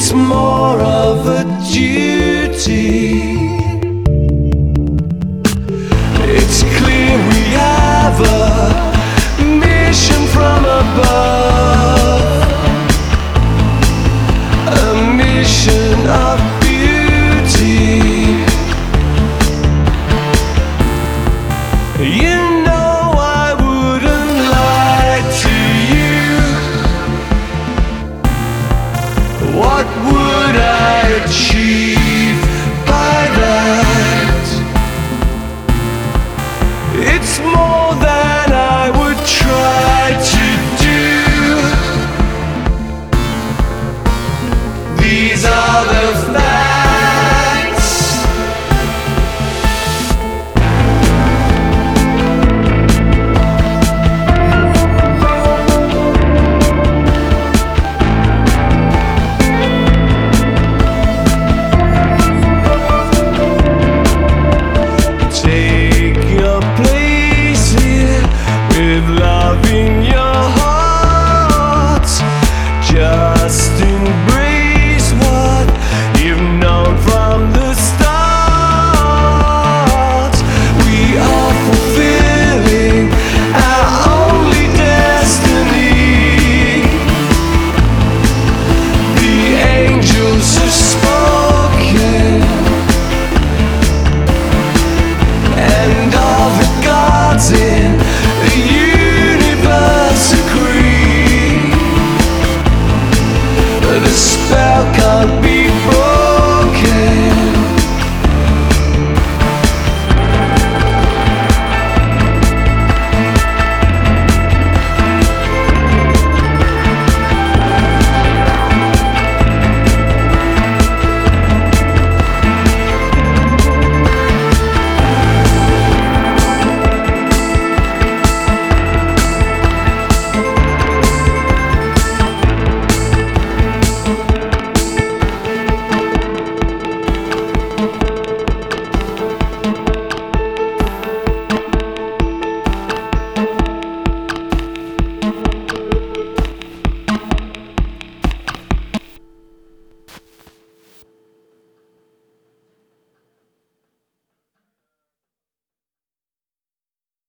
It's more of a duty. It's clear we have a mission from above. mother's end of the garden.